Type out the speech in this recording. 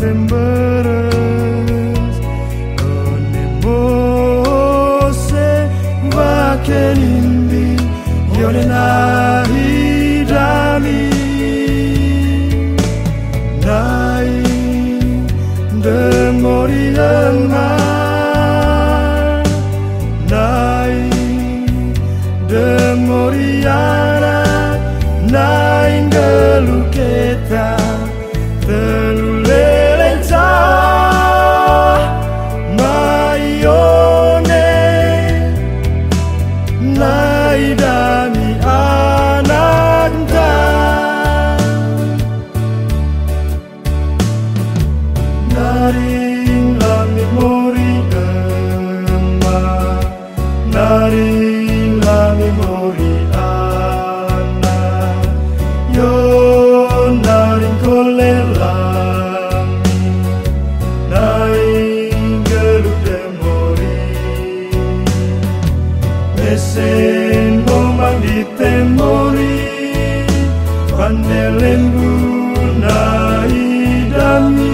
lembras Onemo se va kelindi yolena Pandelembu nai dami